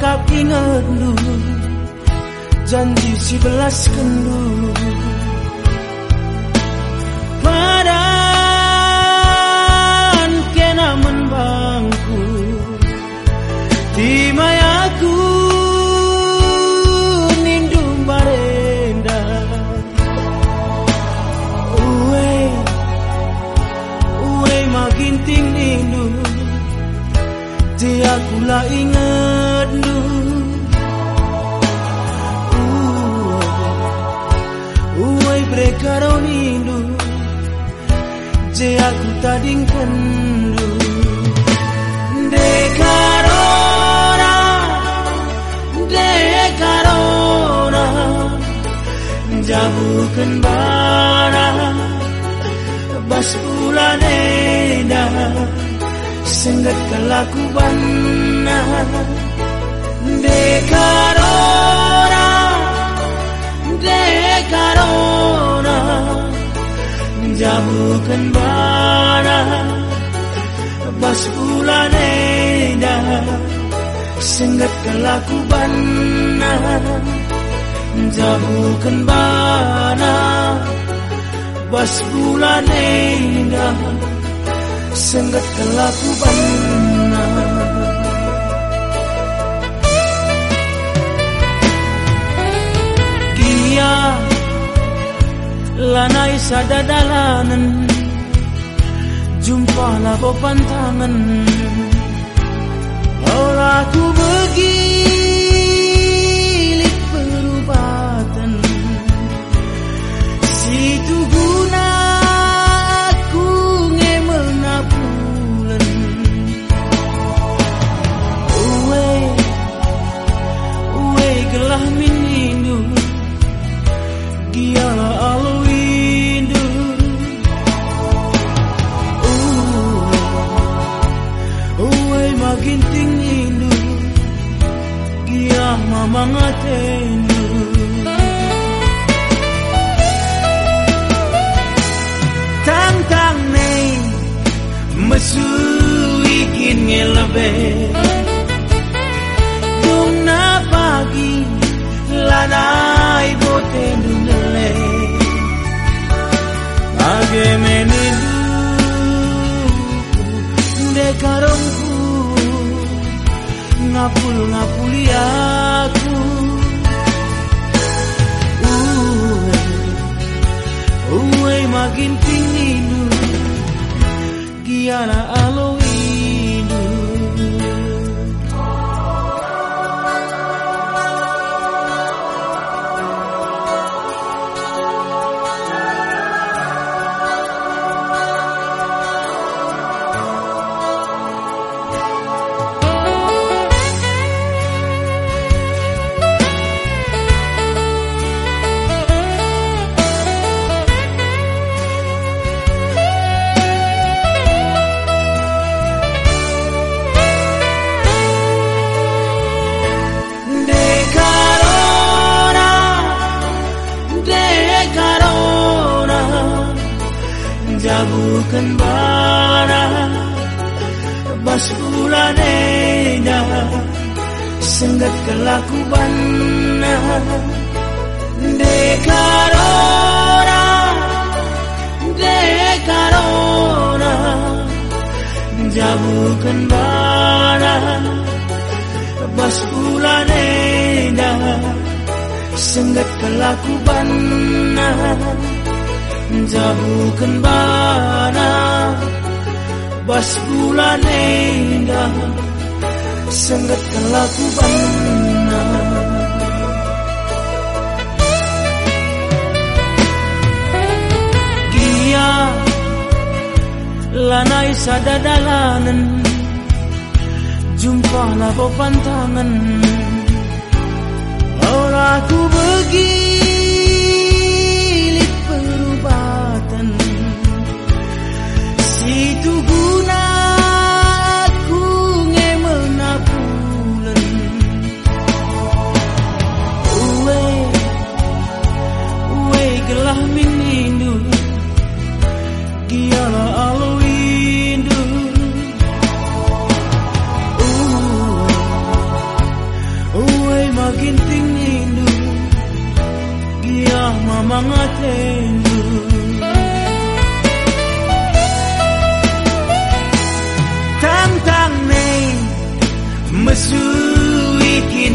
kap ingat dulu Janji si belas kendu. Padan kena menbangku Di mayaku Nindu barenda. Uwe. Uwe makin nindu Dia kula ingat tading kendu Dekarona Dekarona Jabukan bara Bas bulan edah Senggat kelakuan Dekarona Senggat kelakuan Jamukan bara Bas bulan edah Senggat kelakuan Dia lanai sadadalanan Jumpalah pantangan Orang ku begilik mamangatendu Tang tang nei Mesu ikin ngelebe Dung na pagi Lanai bote dundele Age menidu Ngapul ngapuli Makin tingidu Giana aloidu jabukan bara, bas bulan edah, senggat kelakuan. Dekarona, dekarona, jabukan bara. Bas bulan edah Senggat kelakuan Jabukan bana Bas bulan edah Senggat kelakuan Gia Lanai sadadalanan Jumpalah pantangan Orang aku begilik mga tenyo. Tantang na masuwikin